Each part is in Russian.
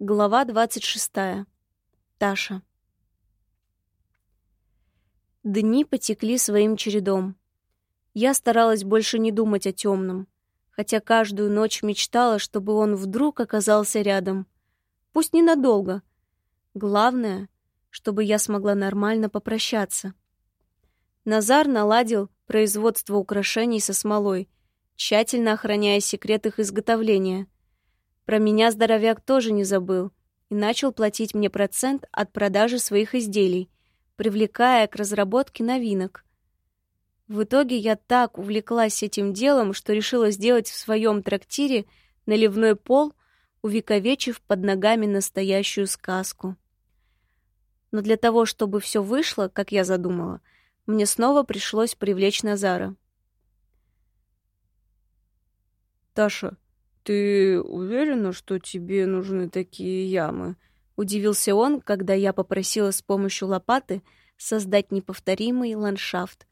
Глава 26. Таша. Дни потекли своим чередом. Я старалась больше не думать о темном, хотя каждую ночь мечтала, чтобы он вдруг оказался рядом. Пусть ненадолго. Главное, чтобы я смогла нормально попрощаться. Назар наладил производство украшений со смолой, тщательно охраняя секрет их изготовления — про меня здоровяк тоже не забыл и начал платить мне процент от продажи своих изделий, привлекая к разработке новинок. В итоге я так увлеклась этим делом, что решила сделать в своем трактире наливной пол, увековечив под ногами настоящую сказку. Но для того, чтобы все вышло, как я задумала, мне снова пришлось привлечь Назара. «Таша, «Ты уверена, что тебе нужны такие ямы?» Удивился он, когда я попросила с помощью лопаты создать неповторимый ландшафт.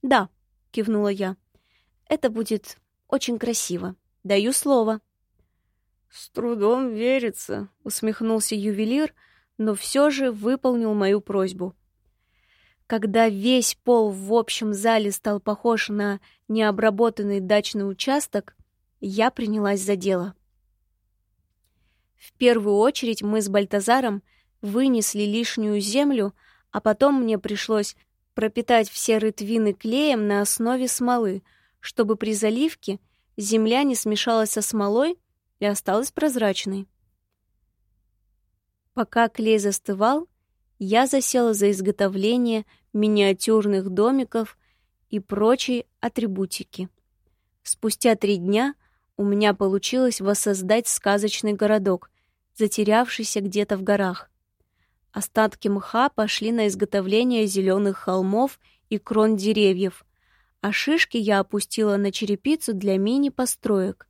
«Да», — кивнула я, — «это будет очень красиво. Даю слово». «С трудом верится», — усмехнулся ювелир, но все же выполнил мою просьбу. Когда весь пол в общем зале стал похож на необработанный дачный участок, я принялась за дело. В первую очередь мы с Бальтазаром вынесли лишнюю землю, а потом мне пришлось пропитать все рытвины клеем на основе смолы, чтобы при заливке земля не смешалась со смолой и осталась прозрачной. Пока клей застывал, я засела за изготовление миниатюрных домиков и прочей атрибутики. Спустя три дня — у меня получилось воссоздать сказочный городок, затерявшийся где-то в горах. Остатки мха пошли на изготовление зеленых холмов и крон деревьев, а шишки я опустила на черепицу для мини-построек.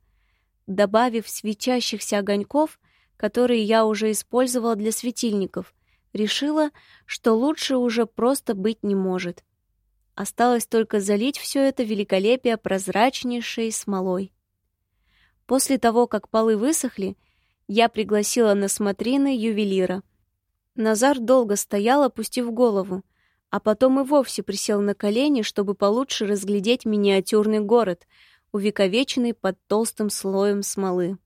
Добавив светящихся огоньков, которые я уже использовала для светильников, решила, что лучше уже просто быть не может. Осталось только залить все это великолепие прозрачнейшей смолой. После того, как полы высохли, я пригласила на смотрины ювелира. Назар долго стоял, опустив голову, а потом и вовсе присел на колени, чтобы получше разглядеть миниатюрный город, увековеченный под толстым слоем смолы.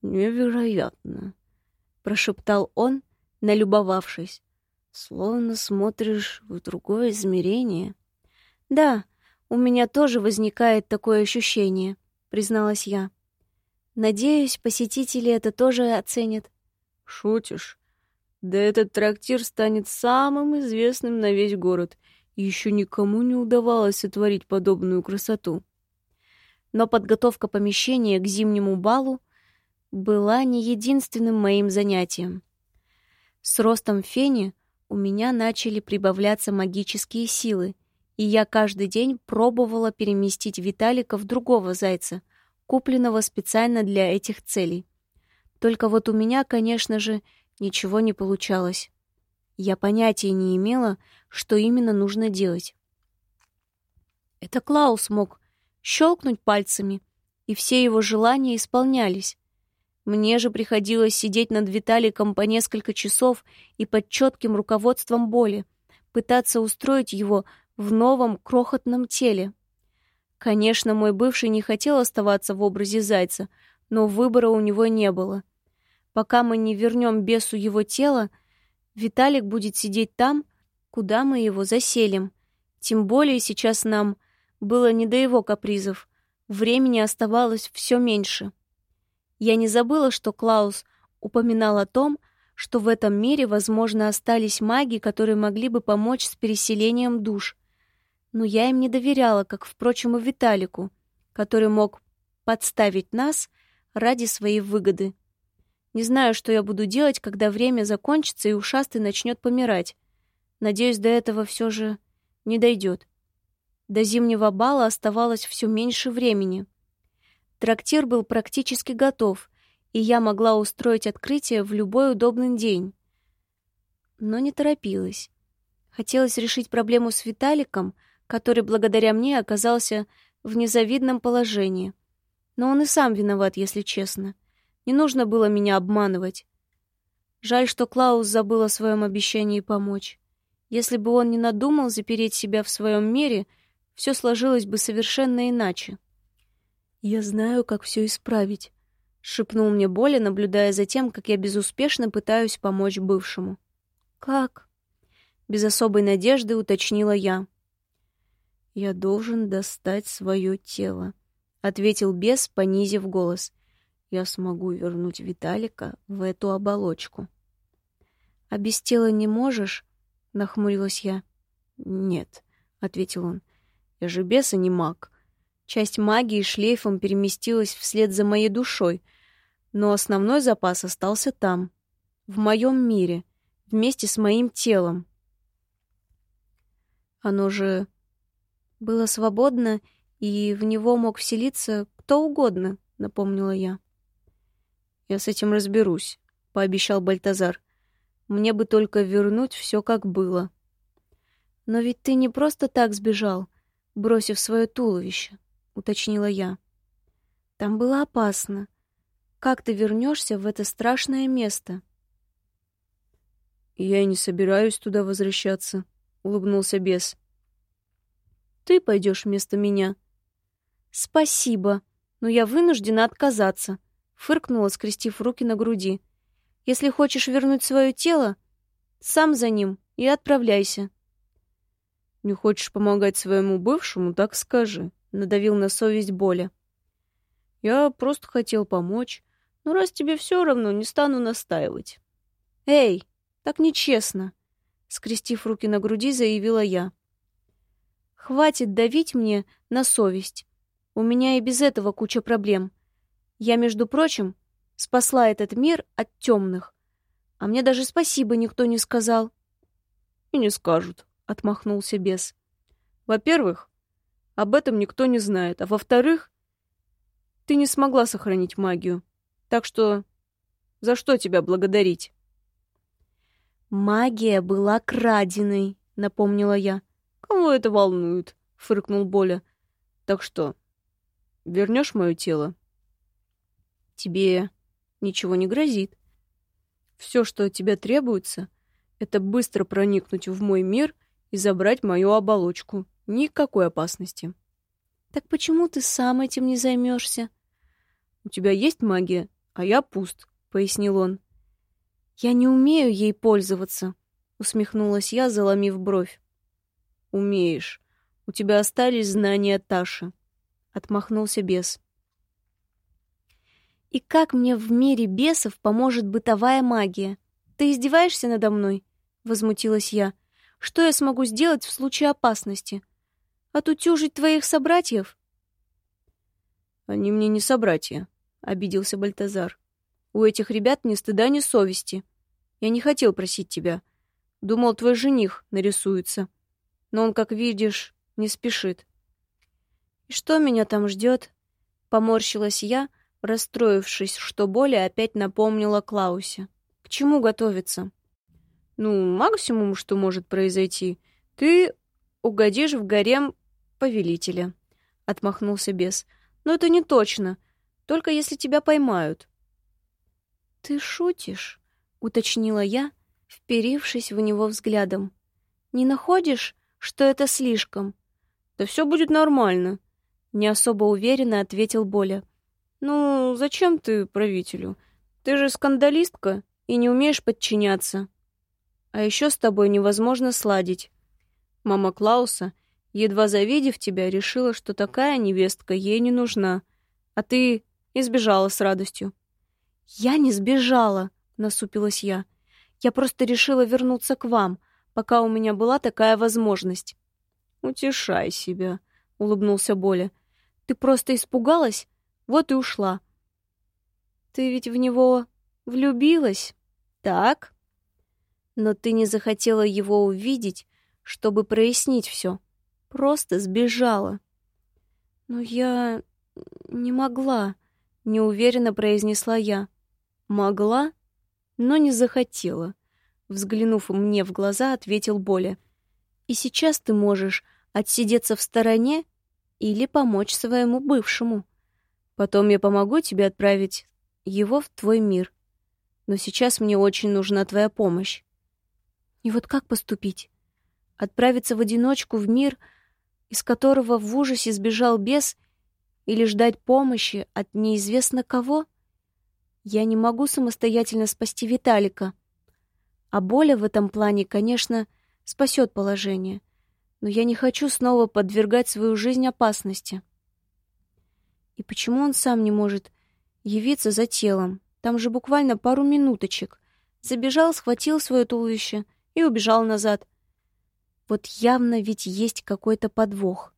«Невероятно!» — прошептал он, налюбовавшись. «Словно смотришь в другое измерение». «Да, у меня тоже возникает такое ощущение», призналась я. Надеюсь, посетители это тоже оценят. Шутишь? Да этот трактир станет самым известным на весь город. Еще никому не удавалось сотворить подобную красоту. Но подготовка помещения к зимнему балу была не единственным моим занятием. С ростом фени у меня начали прибавляться магические силы, и я каждый день пробовала переместить Виталика в другого зайца, купленного специально для этих целей. Только вот у меня, конечно же, ничего не получалось. Я понятия не имела, что именно нужно делать. Это Клаус мог щелкнуть пальцами, и все его желания исполнялись. Мне же приходилось сидеть над Виталиком по несколько часов и под четким руководством боли, пытаться устроить его в новом крохотном теле. Конечно, мой бывший не хотел оставаться в образе зайца, но выбора у него не было. Пока мы не вернем бесу его тело, Виталик будет сидеть там, куда мы его заселим. Тем более сейчас нам было не до его капризов. Времени оставалось все меньше. Я не забыла, что Клаус упоминал о том, что в этом мире, возможно, остались маги, которые могли бы помочь с переселением душ но я им не доверяла, как, впрочем, и Виталику, который мог подставить нас ради своей выгоды. Не знаю, что я буду делать, когда время закончится и ушастый начнет помирать. Надеюсь, до этого все же не дойдет. До зимнего бала оставалось все меньше времени. Трактир был практически готов, и я могла устроить открытие в любой удобный день. Но не торопилась. Хотелось решить проблему с Виталиком — который благодаря мне оказался в незавидном положении. Но он и сам виноват, если честно. Не нужно было меня обманывать. Жаль, что Клаус забыл о своем обещании помочь. Если бы он не надумал запереть себя в своем мире, все сложилось бы совершенно иначе. «Я знаю, как все исправить», — шепнул мне Боля, наблюдая за тем, как я безуспешно пытаюсь помочь бывшему. «Как?» — без особой надежды уточнила я. «Я должен достать свое тело», — ответил бес, понизив голос. «Я смогу вернуть Виталика в эту оболочку». «А без тела не можешь?» — нахмурилась я. «Нет», — ответил он. «Я же бес, а не маг. Часть магии шлейфом переместилась вслед за моей душой, но основной запас остался там, в моем мире, вместе с моим телом. Оно же было свободно, и в него мог вселиться кто угодно, напомнила я. Я с этим разберусь, пообещал Бальтазар. Мне бы только вернуть все как было. Но ведь ты не просто так сбежал, бросив свое туловище. — уточнила я. «Там было опасно. Как ты вернешься в это страшное место?» «Я и не собираюсь туда возвращаться», — улыбнулся бес. «Ты пойдешь вместо меня». «Спасибо, но я вынуждена отказаться», — фыркнула, скрестив руки на груди. «Если хочешь вернуть свое тело, сам за ним и отправляйся». «Не хочешь помогать своему бывшему, так скажи», надавил на совесть Боля. Я просто хотел помочь, но раз тебе все равно, не стану настаивать. Эй, так нечестно, скрестив руки на груди, заявила я. Хватит давить мне на совесть. У меня и без этого куча проблем. Я, между прочим, спасла этот мир от темных. А мне даже спасибо никто не сказал. И не скажут, отмахнулся бес. Во-первых, об этом никто не знает. А во-вторых, ты не смогла сохранить магию. Так что за что тебя благодарить? Магия была краденой, напомнила я. Кого это волнует? фыркнул Боля. Так что, вернешь мое тело? Тебе ничего не грозит. Все, что от тебя требуется, это быстро проникнуть в мой мир и забрать мою оболочку. Никакой опасности. Так почему ты сам этим не займешься? У тебя есть магия, а я пуст, пояснил он. Я не умею ей пользоваться, усмехнулась я, заломив бровь. Умеешь. У тебя остались знания Таши, отмахнулся бес. И как мне в мире бесов поможет бытовая магия? Ты издеваешься надо мной? возмутилась я. Что я смогу сделать в случае опасности? Отутюжить твоих собратьев? Они мне не собратья, обиделся Бальтазар. У этих ребят ни стыда, ни совести. Я не хотел просить тебя. Думал, твой жених нарисуется. Но он, как видишь, не спешит. И что меня там ждет? Поморщилась я, расстроившись, что Боля опять напомнила Клаусе. К чему готовиться? Ну, максимум, что может произойти, ты угодишь в гарем повелителя, отмахнулся бес. Но это не точно, только если тебя поймают. Ты шутишь? уточнила я, вперившись в него взглядом. Не находишь, что это слишком? Да все будет нормально, не особо уверенно ответил Боля. Ну, зачем ты правителю? Ты же скандалистка и не умеешь подчиняться. А еще с тобой невозможно сладить. Мама Клауса, едва завидев тебя, решила, что такая невестка ей не нужна, а ты избежала с радостью. «Я не сбежала», — насупилась я. «Я просто решила вернуться к вам, пока у меня была такая возможность». «Утешай себя», — улыбнулся Боля. «Ты просто испугалась, вот и ушла». «Ты ведь в него влюбилась, так?» Но ты не захотела его увидеть, чтобы прояснить все. Просто сбежала. Но я не могла, неуверенно произнесла я. Могла, но не захотела. Взглянув мне в глаза, ответил Боля. И сейчас ты можешь отсидеться в стороне или помочь своему бывшему. Потом я помогу тебе отправить его в твой мир. Но сейчас мне очень нужна твоя помощь. И вот как поступить? Отправиться в одиночку в мир, из которого в ужасе сбежал бес, или ждать помощи от неизвестно кого? Я не могу самостоятельно спасти Виталика. А Боля в этом плане, конечно, спасет положение. Но я не хочу снова подвергать свою жизнь опасности. И почему он сам не может явиться за телом? Там же буквально пару минуточек. Забежал, схватил свое туловище и убежал назад. Вот явно ведь есть какой-то подвох.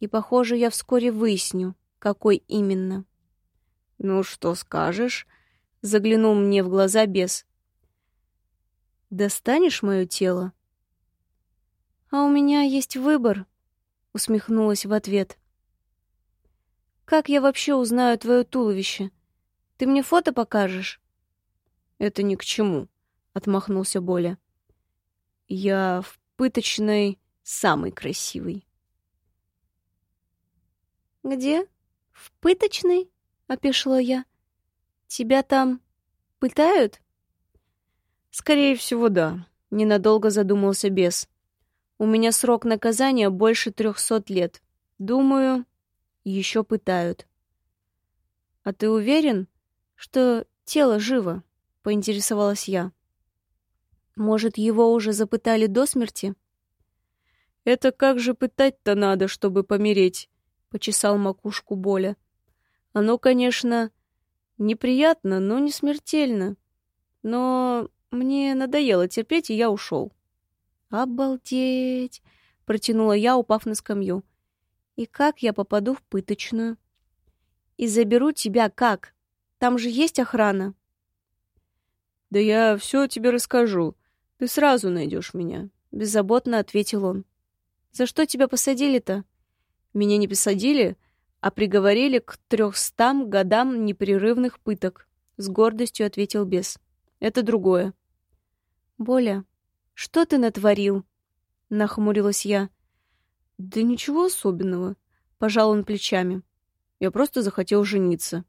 И, похоже, я вскоре выясню, какой именно. «Ну, что скажешь?» — заглянул мне в глаза бес. «Достанешь мое тело?» «А у меня есть выбор», — усмехнулась в ответ. «Как я вообще узнаю твое туловище? Ты мне фото покажешь?» «Это ни к чему», — отмахнулся Боля. «Я в пыточной самый красивый». «Где? В пыточной?» — опешила я. «Тебя там пытают?» «Скорее всего, да», — ненадолго задумался бес. «У меня срок наказания больше трехсот лет. Думаю, еще пытают. А ты уверен, что тело живо? Поинтересовалась я. Может, его уже запытали до смерти? Это как же пытать-то надо, чтобы помереть? Почесал макушку Боля. Оно, конечно, неприятно, но не смертельно. Но мне надоело терпеть, и я ушел. «Обалдеть!» — протянула я, упав на скамью. И как я попаду в пыточную? И заберу тебя как? Там же есть охрана. Да я все тебе расскажу. Ты сразу найдешь меня, беззаботно ответил он. За что тебя посадили-то? Меня не посадили, а приговорили к трехстам годам непрерывных пыток, с гордостью ответил бес. Это другое. Боля, что ты натворил? Нахмурилась я. Да ничего особенного, пожал он плечами. Я просто захотел жениться.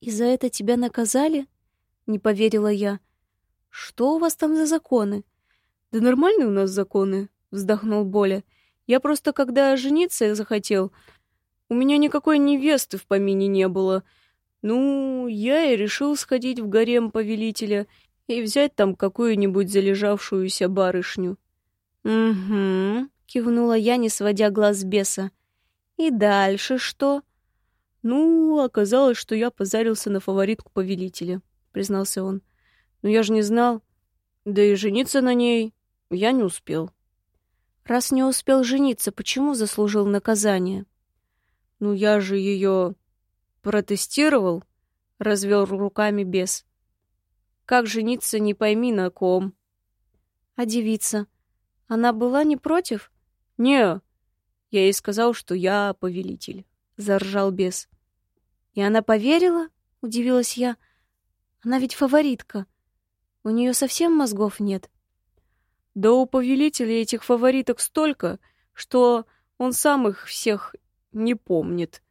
И за это тебя наказали? Не поверила я. Что у вас там за законы? Да нормальные у нас законы, вздохнул Боля. Я просто когда жениться захотел, у меня никакой невесты в помине не было. Ну, я и решил сходить в гарем повелителя и взять там какую-нибудь залежавшуюся барышню. Угу, кивнула я, не сводя глаз с беса. И дальше что? Ну, оказалось, что я позарился на фаворитку повелителя, признался он. Но я же не знал. Да и жениться на ней я не успел. Раз не успел жениться, почему заслужил наказание? Ну, я же ее протестировал, развел руками бес. Как жениться, не пойми на ком. А девица? Она была не против? «Не, я ей сказал, что я повелитель», — заржал бес. «И она поверила?» — удивилась я. «Она ведь фаворитка. У нее совсем мозгов нет». «Да у повелителя этих фавориток столько, что он сам их всех не помнит.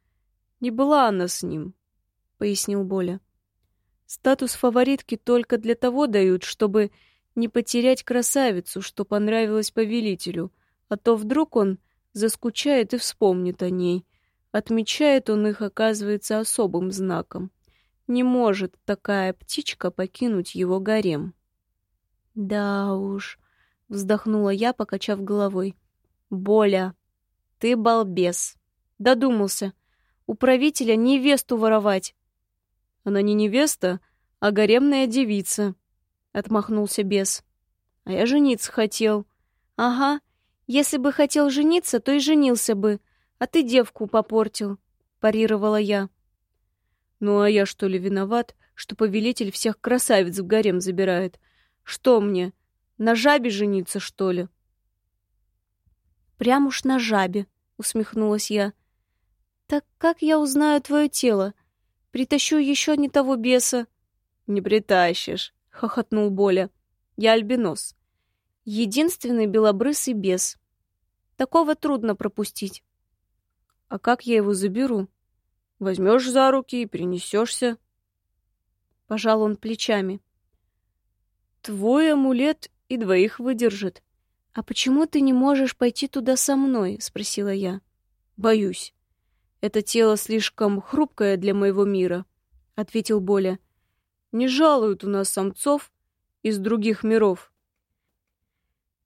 Не была она с ним», — пояснил Боля. «Статус фаворитки только для того дают, чтобы не потерять красавицу, что понравилось повелителю, а то вдруг он заскучает и вспомнит о ней. Отмечает он их, оказывается, особым знаком. Не может такая птичка покинуть его гарем. «Да уж», — вздохнула я, покачав головой. «Боля, ты балбес. Додумался. У правителя невесту воровать». «Она не невеста, а гаремная девица», отмахнулся бес. А я жениться хотел. Ага, если бы хотел жениться, то и женился бы, а ты девку попортил, парировала я. Ну а я что ли виноват, что повелитель всех красавиц в гарем забирает? Что мне, на жабе жениться, что ли? Прям уж на жабе, усмехнулась я. Так как я узнаю твое тело? Притащу еще не того беса. Не притащишь, — хохотнул Боля. «Я альбинос. Единственный белобрысый бес. Такого трудно пропустить». «А как я его заберу?» Возьмешь за руки и перенесешься. Пожал он плечами. Твой амулет и двоих выдержит. «А почему ты не можешь пойти туда со мной?» — спросила я. «Боюсь. Это тело слишком хрупкое для моего мира», — ответил Боля. «Не жалуют у нас самцов из других миров.